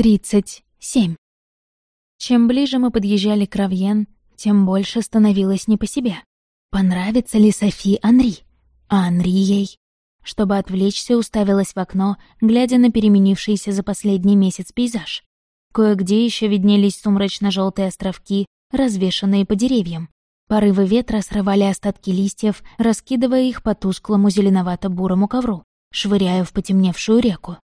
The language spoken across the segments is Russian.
Тридцать семь. Чем ближе мы подъезжали к Равьен, тем больше становилось не по себе. Понравится ли Софи Анри? А Анри ей? Чтобы отвлечься, уставилась в окно, глядя на переменившийся за последний месяц пейзаж. Кое-где еще виднелись сумрачно желтые островки, развешанные по деревьям. Порывы ветра срывали остатки листьев, раскидывая их по тусклому зеленовато-бурому ковру, швыряя в потемневшую реку.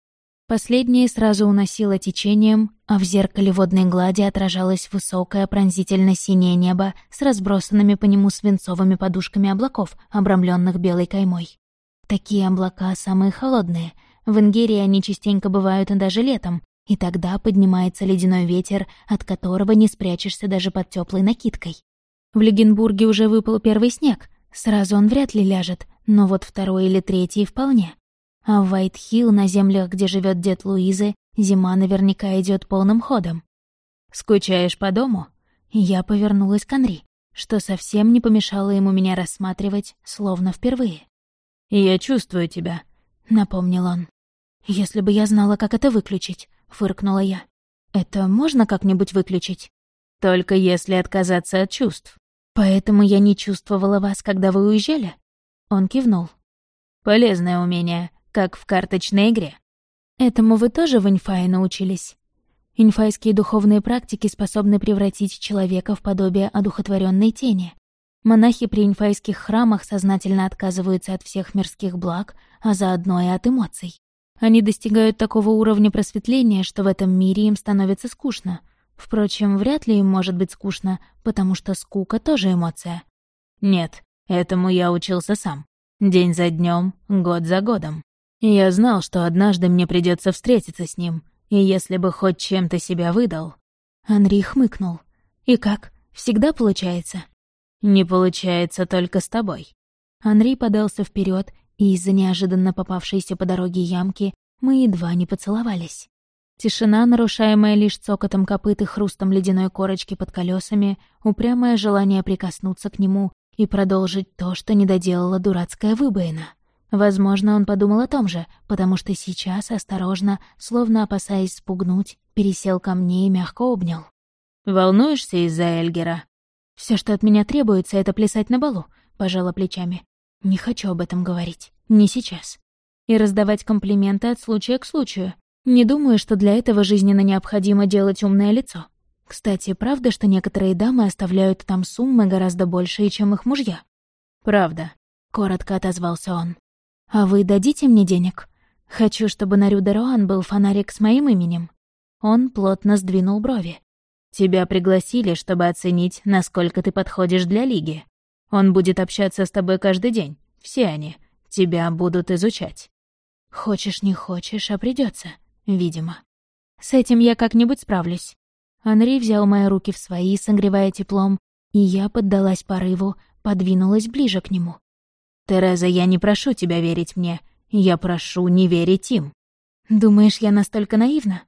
Последнее сразу уносило течением, а в зеркале водной глади отражалось высокое пронзительно-синее небо с разбросанными по нему свинцовыми подушками облаков, обрамленных белой каймой. Такие облака самые холодные. В Ингерии они частенько бывают даже летом, и тогда поднимается ледяной ветер, от которого не спрячешься даже под теплой накидкой. В Легенбурге уже выпал первый снег, сразу он вряд ли ляжет, но вот второй или третий вполне. А в Вайтхилл, на землях, где живет дед Луизы, зима наверняка идет полным ходом. «Скучаешь по дому?» Я повернулась к Анри, что совсем не помешало ему меня рассматривать, словно впервые. «Я чувствую тебя», — напомнил он. «Если бы я знала, как это выключить», — фыркнула я. «Это можно как-нибудь выключить?» «Только если отказаться от чувств». «Поэтому я не чувствовала вас, когда вы уезжали?» Он кивнул. «Полезное умение как в карточной игре. Этому вы тоже в инфае научились? Инфайские духовные практики способны превратить человека в подобие одухотворенной тени. Монахи при инфайских храмах сознательно отказываются от всех мирских благ, а заодно и от эмоций. Они достигают такого уровня просветления, что в этом мире им становится скучно. Впрочем, вряд ли им может быть скучно, потому что скука тоже эмоция. Нет, этому я учился сам. День за днем, год за годом. Я знал, что однажды мне придется встретиться с ним, и если бы хоть чем-то себя выдал... Анри хмыкнул. «И как? Всегда получается?» «Не получается только с тобой». Анри подался вперед, и из-за неожиданно попавшейся по дороге ямки мы едва не поцеловались. Тишина, нарушаемая лишь цокотом копыт и хрустом ледяной корочки под колесами, упрямое желание прикоснуться к нему и продолжить то, что не доделала дурацкая выбоина. Возможно, он подумал о том же, потому что сейчас, осторожно, словно опасаясь спугнуть, пересел ко мне и мягко обнял. «Волнуешься из-за Эльгера?» Все, что от меня требуется, это плясать на балу», — пожала плечами. «Не хочу об этом говорить. Не сейчас. И раздавать комплименты от случая к случаю. Не думаю, что для этого жизненно необходимо делать умное лицо. Кстати, правда, что некоторые дамы оставляют там суммы гораздо большие, чем их мужья?» «Правда», — коротко отозвался он. «А вы дадите мне денег? Хочу, чтобы на Рюдеруан был фонарик с моим именем». Он плотно сдвинул брови. «Тебя пригласили, чтобы оценить, насколько ты подходишь для Лиги. Он будет общаться с тобой каждый день. Все они. Тебя будут изучать». «Хочешь, не хочешь, а придется, видимо. С этим я как-нибудь справлюсь». Анри взял мои руки в свои, согревая теплом, и я поддалась порыву, подвинулась ближе к нему. «Тереза, я не прошу тебя верить мне. Я прошу не верить им». «Думаешь, я настолько наивна?»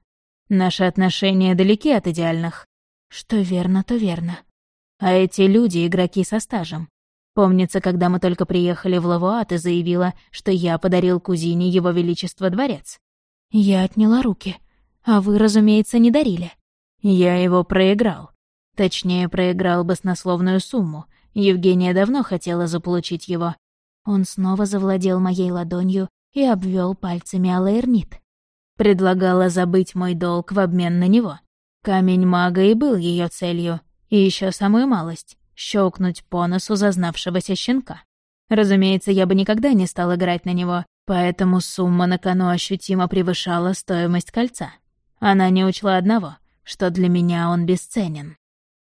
«Наши отношения далеки от идеальных». «Что верно, то верно». «А эти люди — игроки со стажем. Помнится, когда мы только приехали в Лавуа, ты заявила, что я подарил кузине Его Величество дворец». Я отняла руки. А вы, разумеется, не дарили. Я его проиграл. Точнее, проиграл баснословную сумму. Евгения давно хотела заполучить его, он снова завладел моей ладонью и обвел пальцами Алаэрнит. Предлагала забыть мой долг в обмен на него. Камень мага и был ее целью, и еще самую малость — щелкнуть по носу зазнавшегося щенка. Разумеется, я бы никогда не стал играть на него, поэтому сумма на кону ощутимо превышала стоимость кольца. Она не учла одного, что для меня он бесценен.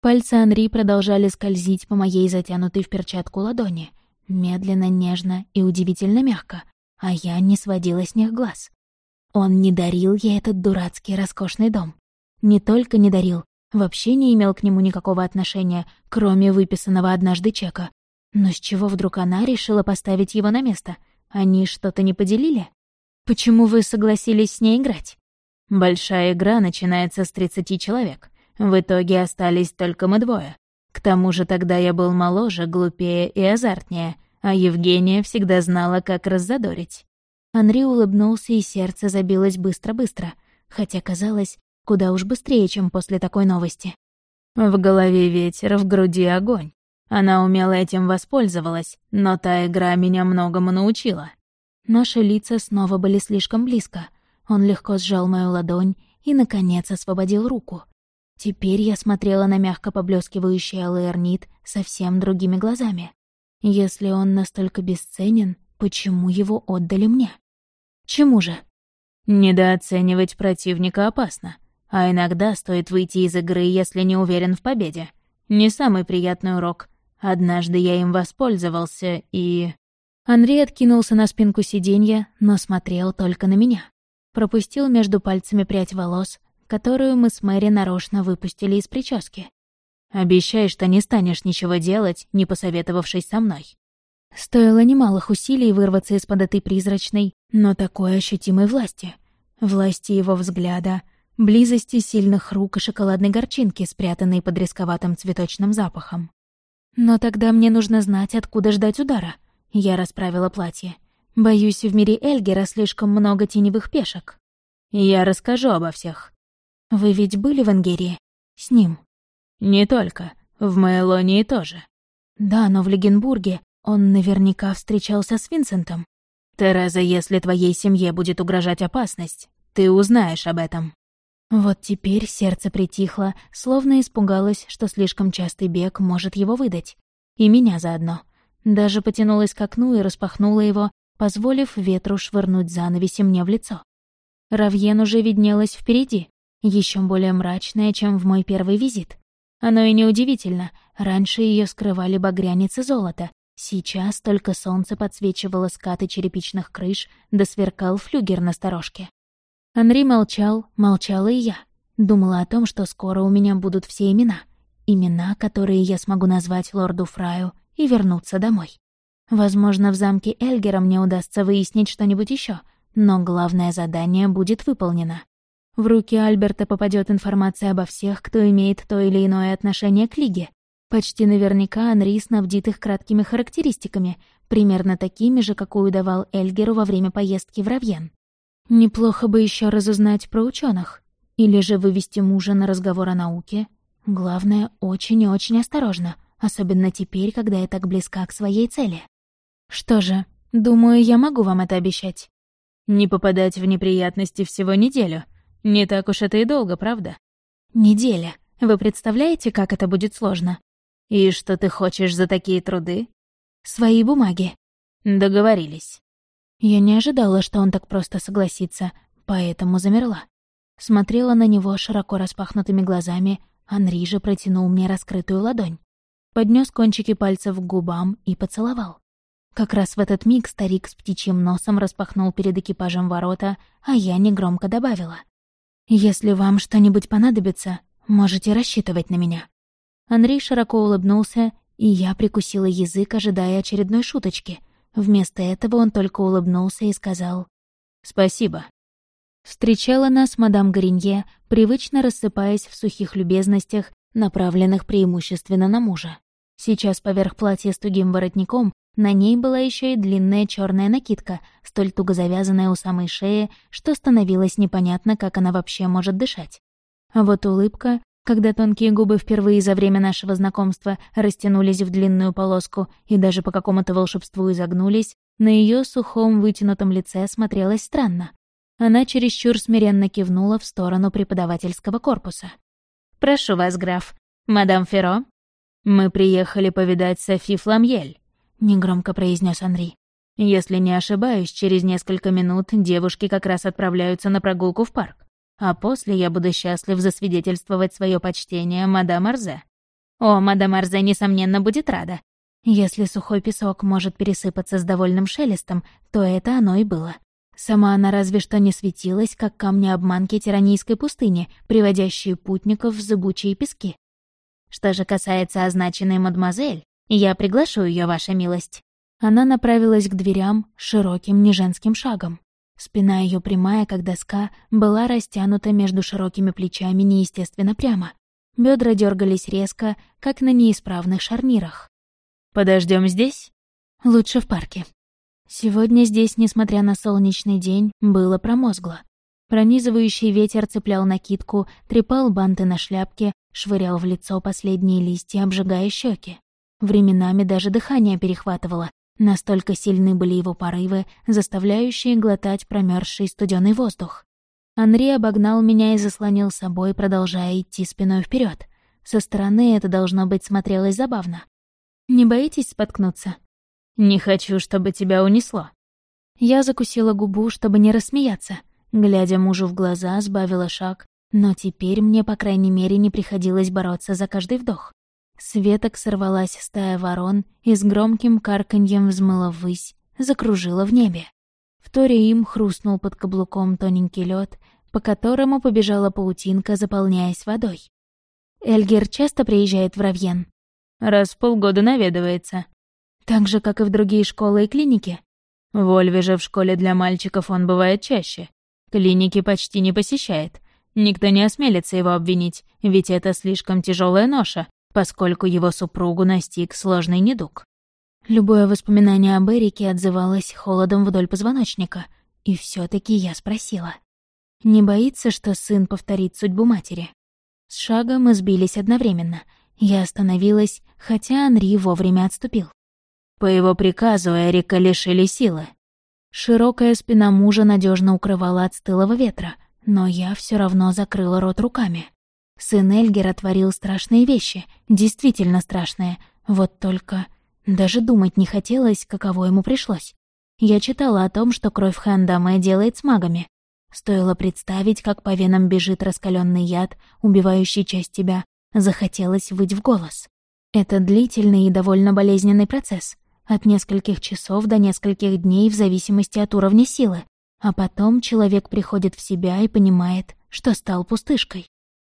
Пальцы Анри продолжали скользить по моей затянутой в перчатку ладони, Медленно, нежно и удивительно мягко, а я не сводила с них глаз. Он не дарил ей этот дурацкий роскошный дом. Не только не дарил, вообще не имел к нему никакого отношения, кроме выписанного однажды чека. Но с чего вдруг она решила поставить его на место? Они что-то не поделили? Почему вы согласились с ней играть? Большая игра начинается с 30 человек. В итоге остались только мы двое. К тому же тогда я был моложе, глупее и азартнее, а Евгения всегда знала, как раззадорить. Анри улыбнулся, и сердце забилось быстро-быстро, хотя казалось, Куда уж быстрее, чем после такой новости. В голове ветер, в груди огонь. Она умело этим воспользовалась, но та игра меня многому научила. Наши лица снова были слишком близко. Он легко сжал мою ладонь и, наконец, освободил руку. Теперь я смотрела на мягко поблескивающий алэрнит совсем другими глазами. Если он настолько бесценен, почему его отдали мне? Чему же? Недооценивать противника опасно, а иногда стоит выйти из игры, если не уверен в победе. Не самый приятный урок. Однажды я им воспользовался и... Андрей откинулся на спинку сиденья, но смотрел только на меня. Пропустил между пальцами прядь волос, которую мы с Мэри нарочно выпустили из прически. «Обещай, что не станешь ничего делать, не посоветовавшись со мной». Стоило немалых усилий вырваться из-под этой призрачной, но такой ощутимой власти. Власти его взгляда, близости сильных рук и шоколадной горчинки, спрятанной под рисковатым цветочным запахом. Но тогда мне нужно знать, откуда ждать удара. Я расправила платье. Боюсь, в мире Эльгера слишком много теневых пешек. Я расскажу обо всех. Вы ведь были в Ангерии? С ним? Не только. В Мейлонии тоже. Да, но в Легенбурге он наверняка встречался с Винсентом. Тереза, если твоей семье будет угрожать опасность, ты узнаешь об этом». Вот теперь сердце притихло, словно испугалось, что слишком частый бег может его выдать. И меня заодно. Даже потянулась к окну и распахнула его, позволив ветру швырнуть занавеси мне в лицо. Равьен уже виднелась впереди, еще более мрачная, чем в мой первый визит. Оно и неудивительно, раньше ее скрывали багряницы золота, Сейчас только солнце подсвечивало скаты черепичных крыш, да сверкал флюгер на сторожке. Анри молчал, молчала и я. Думала о том, что скоро у меня будут все имена. Имена, которые я смогу назвать лорду Фраю и вернуться домой. Возможно, в замке Эльгера мне удастся выяснить что-нибудь еще, но главное задание будет выполнено. В руки Альберта попадет информация обо всех, кто имеет то или иное отношение к Лиге, Почти наверняка Анри снабдит их краткими характеристиками, примерно такими же, какую давал Эльгеру во время поездки в Равьен. Неплохо бы еще разузнать про ученых, или же вывести мужа на разговор о науке. Главное, очень и очень осторожно, особенно теперь, когда я так близка к своей цели. Что же, думаю, я могу вам это обещать. Не попадать в неприятности всего неделю. Не так уж это и долго, правда? Неделя. Вы представляете, как это будет сложно? «И что ты хочешь за такие труды?» «Свои бумаги». «Договорились». Я не ожидала, что он так просто согласится, поэтому замерла. Смотрела на него широко распахнутыми глазами, Анри же протянул мне раскрытую ладонь. Поднес кончики пальцев к губам и поцеловал. Как раз в этот миг старик с птичьим носом распахнул перед экипажем ворота, а я негромко добавила. «Если вам что-нибудь понадобится, можете рассчитывать на меня». Андрей широко улыбнулся, и я прикусила язык, ожидая очередной шуточки. Вместо этого он только улыбнулся и сказал «Спасибо». Встречала нас мадам Горинье, привычно рассыпаясь в сухих любезностях, направленных преимущественно на мужа. Сейчас поверх платья с тугим воротником на ней была еще и длинная черная накидка, столь туго завязанная у самой шеи, что становилось непонятно, как она вообще может дышать. А вот улыбка когда тонкие губы впервые за время нашего знакомства растянулись в длинную полоску и даже по какому-то волшебству изогнулись, на ее сухом вытянутом лице смотрелось странно. Она чересчур смиренно кивнула в сторону преподавательского корпуса. «Прошу вас, граф. Мадам Ферро?» «Мы приехали повидать Софи Фламьель», — негромко произнес Анри. «Если не ошибаюсь, через несколько минут девушки как раз отправляются на прогулку в парк а после я буду счастлив засвидетельствовать свое почтение мадам Арзе. О, мадам Арзе, несомненно, будет рада. Если сухой песок может пересыпаться с довольным шелестом, то это оно и было. Сама она разве что не светилась, как камни-обманки тиранийской пустыни, приводящие путников в зыбучие пески. Что же касается означенной мадемуазель, я приглашу ее, ваша милость. Она направилась к дверям широким неженским шагом. Спина ее прямая, как доска, была растянута между широкими плечами неестественно прямо. Бедра дергались резко, как на неисправных шарнирах. Подождем здесь? Лучше в парке. Сегодня здесь, несмотря на солнечный день, было промозгло. Пронизывающий ветер цеплял накидку, трепал банты на шляпке, швырял в лицо последние листья, обжигая щеки. Временами даже дыхание перехватывало, настолько сильны были его порывы, заставляющие глотать промерзший студеный воздух. Анри обогнал меня и заслонил собой, продолжая идти спиной вперед. Со стороны это должно быть смотрелось забавно. «Не боитесь споткнуться?» «Не хочу, чтобы тебя унесло». Я закусила губу, чтобы не рассмеяться — Глядя мужу в глаза, сбавила шаг, но теперь мне, по крайней мере, не приходилось бороться за каждый вдох. С веток сорвалась стая ворон и с громким карканьем взмыла ввысь, закружила в небе. В торе им хрустнул под каблуком тоненький лед, по которому побежала паутинка, заполняясь водой. Эльгер часто приезжает в Равьен. Раз в полгода наведывается. Так же, как и в другие школы и клиники. В Ольве же в школе для мальчиков он бывает чаще. Клиники почти не посещает. Никто не осмелится его обвинить, ведь это слишком тяжелая ноша, поскольку его супругу настиг сложный недуг. Любое воспоминание об Эрике отзывалось холодом вдоль позвоночника, и все таки я спросила. Не боится, что сын повторит судьбу матери? С шага мы сбились одновременно. Я остановилась, хотя Анри вовремя отступил. По его приказу Эрика лишили силы. Широкая спина мужа надежно укрывала от стылого ветра, но я все равно закрыла рот руками. Сын Эльгера творил страшные вещи, действительно страшные, вот только даже думать не хотелось, каково ему пришлось. Я читала о том, что кровь Хэндаме делает с магами. Стоило представить, как по венам бежит раскаленный яд, убивающий часть тебя, захотелось выть в голос. Это длительный и довольно болезненный процесс. От нескольких часов до нескольких дней в зависимости от уровня силы. А потом человек приходит в себя и понимает, что стал пустышкой.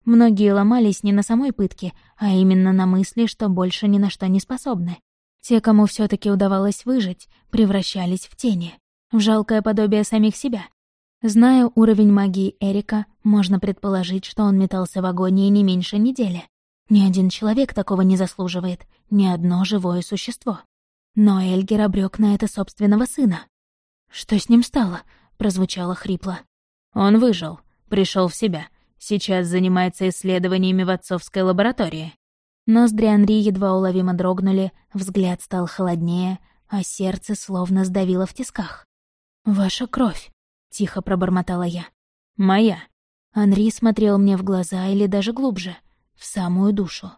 Многие ломались не на самой пытке, а именно на мысли, что больше ни на что не способны. Те, кому все таки удавалось выжить, превращались в тени, в жалкое подобие самих себя. Зная уровень магии Эрика, можно предположить, что он метался в агонии не меньше недели. Ни один человек такого не заслуживает, ни одно живое существо. Но Эльгер обрек на это собственного сына. «Что с ним стало?» — прозвучало хрипло. «Он выжил, пришел в себя. Сейчас занимается исследованиями в отцовской лаборатории». Ноздри Анри едва уловимо дрогнули, взгляд стал холоднее, а сердце словно сдавило в тисках. «Ваша кровь», — тихо пробормотала я. «Моя». Анри смотрел мне в глаза или даже глубже, в самую душу.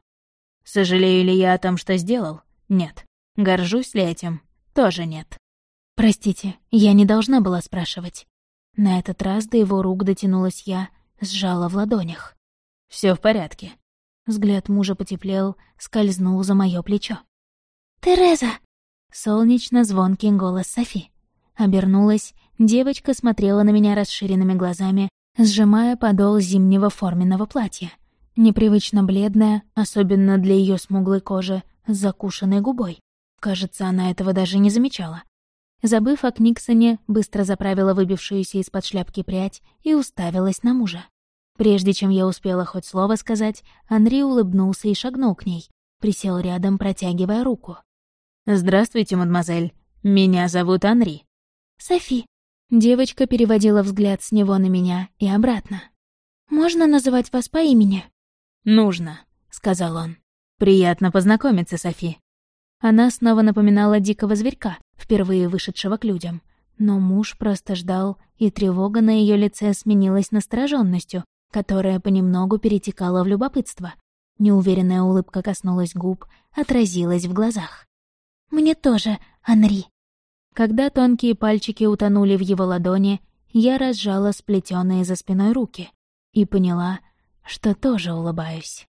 «Сожалею ли я о том, что сделал? Нет. Горжусь ли этим? Тоже нет. Простите, я не должна была спрашивать. На этот раз до его рук дотянулась я, сжала в ладонях. Все в порядке. Взгляд мужа потеплел, скользнул за мое плечо. «Тереза!» Солнечно-звонкий голос Софи. Обернулась, девочка смотрела на меня расширенными глазами, сжимая подол зимнего форменного платья. Непривычно бледная, особенно для ее смуглой кожи, с закушенной губой. Кажется, она этого даже не замечала. Забыв о Книксоне, быстро заправила выбившуюся из-под шляпки прядь и уставилась на мужа. Прежде чем я успела хоть слово сказать, Анри улыбнулся и шагнул к ней, присел рядом, протягивая руку. «Здравствуйте, мадемуазель. Меня зовут Анри». «Софи». Девочка переводила взгляд с него на меня и обратно. «Можно называть вас по имени?» «Нужно», — сказал он. «Приятно познакомиться, Софи. Она снова напоминала дикого зверька, впервые вышедшего к людям. Но муж просто ждал, и тревога на ее лице сменилась настороженностью, которая понемногу перетекала в любопытство. Неуверенная улыбка коснулась губ, отразилась в глазах. «Мне тоже, Анри». Когда тонкие пальчики утонули в его ладони, я разжала сплетенные за спиной руки и поняла, что тоже улыбаюсь.